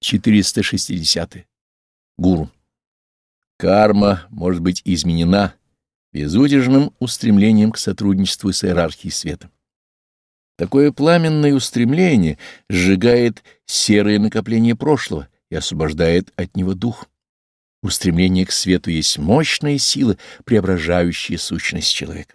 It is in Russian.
460. Гуру. Карма может быть изменена безудержным устремлением к сотрудничеству с иерархией света. Такое пламенное устремление сжигает серое накопление прошлого и освобождает от него дух. Устремление к свету есть мощная сила, преображающая сущность человека.